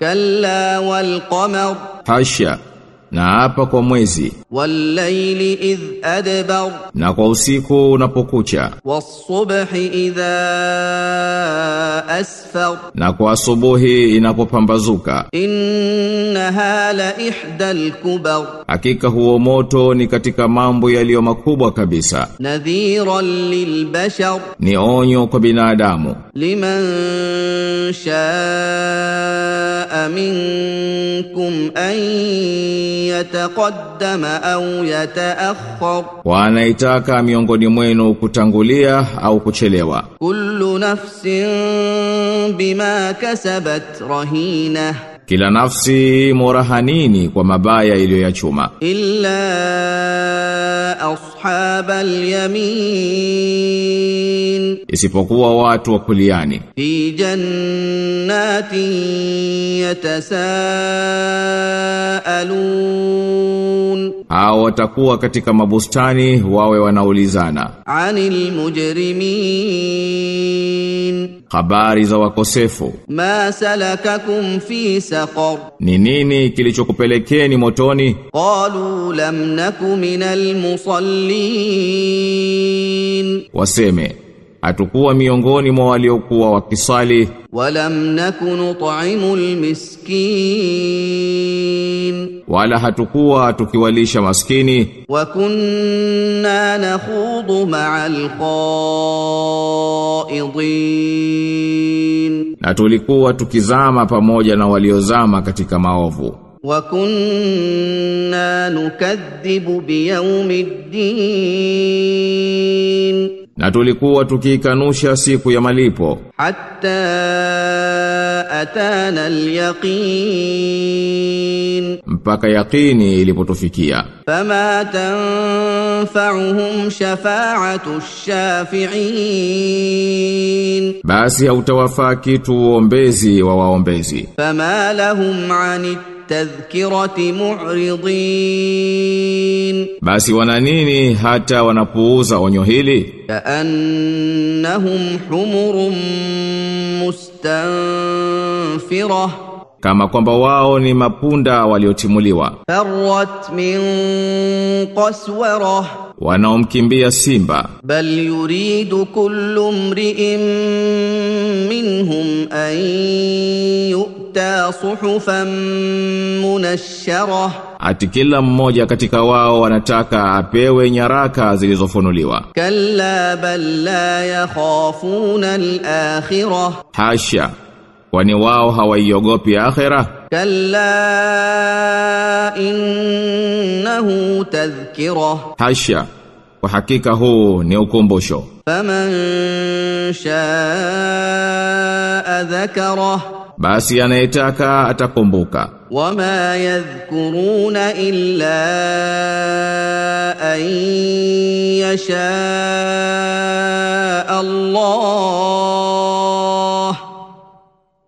Kalla wal qamar. Hasha. Na hapa kwa mwezi. Wal layli idh adbar. Na kwa usiku unapokucha. Was subhi idha asfar. Na kwa asubuhi inapopambazuka. Innaha la ihdal kubar hakika huo moto ni katika mambo yaliyo makubwa kabisa. Nadhiran lilbashar. Ni onyo kwa binadamu. Liman shaa minkum an yataqaddama au yataakhkhar. Wa anaitaka miongoni mwenu kutangulia au kuchelewa. Kullu nafsin bima kasabat rahina. Kila nafsi morahanini kwa mabaya iliyoyachuma. Illa ashabal yamin. Isipokuwa watu wa kuliani. Fi jannatin yatasaalun. Hao watakuwa katika mabustani wawe wanaulizana. Anil mujrimin. Habari za wakosefu. Ma salakakum fi saqar. Ni nini kilichokupelekeni motoni? Qalu lam naku minal musallin. Waseme hatukuwa miongoni mwa waliokuwa wakisali ولم نك نطعم المسكين wala hatukuwa tukiwalisha maskini وكنا نخوض مع الخائضين na tulikuwa tukizama pamoja na waliozama katika maovu وكنا نكذب بيوم الدين na tulikuwa tukiikanusha siku ya malipo. Hatta atana alyaqin. Mpaka yaqini ilipotufikia. Fama tanfa'uhum shafa'atu shafi'in. Basi hautawafaa kitu uombezi wa waombezi. Fama lahum 'anit tadhkirati mu'ridin, basi wana nini hata wanapuuza onyo hili? Kaannahum humurun mustanfira kama kwamba wao ni mapunda waliotimuliwa. Farrat min qaswara wanaomkimbia simba. Bal yuridu kullu mri'in minhum an yu uta suhufan munashshara, ati kila mmoja katika wao wanataka apewe nyaraka zilizofunuliwa. Kalla bal la yakhafuna al-akhirah, hasha kwani wao hawaiogopi akhera kalla innahu tadhkira hasha kwa hakika huu ni ukumbusho. Faman shaa dhakara basi anayetaka atakumbuka. Wama yadhkuruna illa an yasha Allah.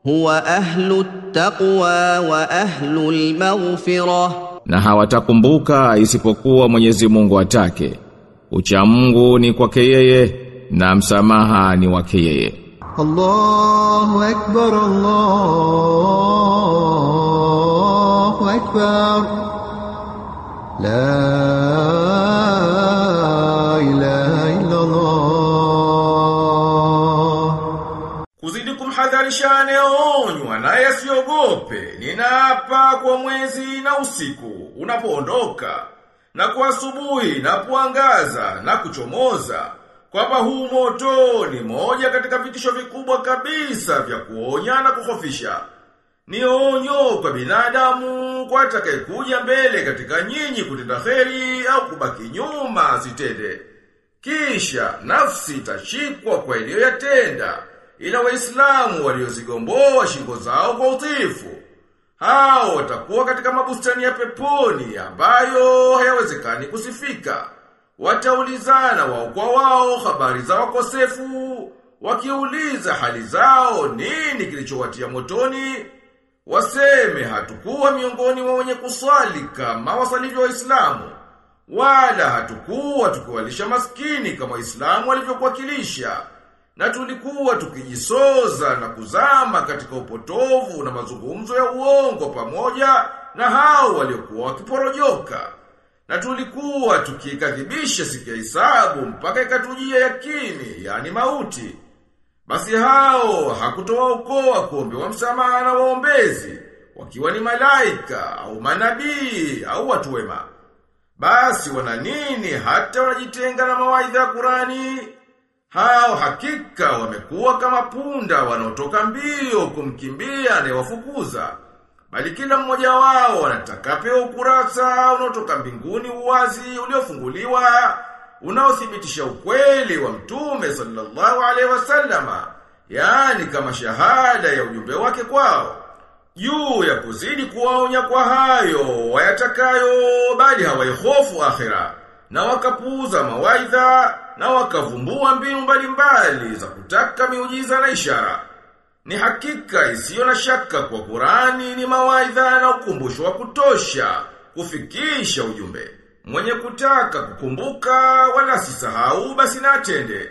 Huwa ahlu taqwa wa ahlu almaghfirah na hawatakumbuka isipokuwa Mwenyezi Mungu atake. Ucha Mungu ni kwake yeye na msamaha ni wake yeye. الله أكبر الله أكبر لا إله إلا الله Kuzidi kumhadharishane onywa naye asiogope. Ninaapa kwa mwezi na usiku unapoondoka na kwa asubuhi inapoangaza na kuchomoza kwamba huu moto ni moja katika vitisho vikubwa kabisa vya kuonya na kuhofisha. Ni onyo kwa binadamu kwa atakayekuja mbele katika nyinyi kutenda heri au kubaki nyuma asitende. Kisha nafsi itashikwa kwa iliyoyatenda ila waislamu waliozigomboa shingo zao kwa utifu Hao watakuwa katika mabustani ya peponi ambayo hayawezekani kusifika. Wataulizana wao kwa wao habari za wakosefu, wakiuliza hali zao nini kilichowatia motoni, waseme hatukuwa miongoni mwa wenye kuswali kama wasalivyo waislamu, wala hatukuwa tukiwalisha maskini kama waislamu walivyokuwakilisha. na tulikuwa tukijisoza na kuzama katika upotovu na mazungumzo ya uongo pamoja na hao waliokuwa wakiporojoka. Na tulikuwa tukikadhibisha siku ya hisabu mpaka ikatujia yakini, yani mauti. Basi hao hakutoa ukoa kuombewa msamaha na waombezi, wakiwa ni malaika au manabii au watu wema. Basi wana nini hata wanajitenga na mawaidha ya Kurani? Hao hakika wamekuwa kama punda wanaotoka mbio kumkimbia anayewafukuza. Bali kila mmoja wao anataka pewa ukurasa unaotoka mbinguni uwazi uliofunguliwa unaothibitisha ukweli wa Mtume sallallahu alaihi wasallama, yani kama shahada ya ujumbe wake kwao. Juu ya kuzidi kuwaonya kwa hayo wayatakayo bali hawaihofu akhira na wakapuuza mawaidha na wakavumbua mbinu mbalimbali za kutaka miujiza na ishara ni hakika isiyo na shaka kwa Qurani ni mawaidha na ukumbusho wa kutosha kufikisha ujumbe. Mwenye kutaka kukumbuka wala sisahau basi na atende.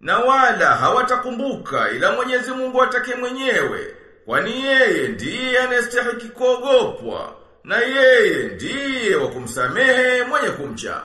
Na wala hawatakumbuka ila Mwenyezi Mungu atake mwenyewe kwani yeye ndiye anastahili kuogopwa na yeye ndiye wa kumsamehe mwenye kumcha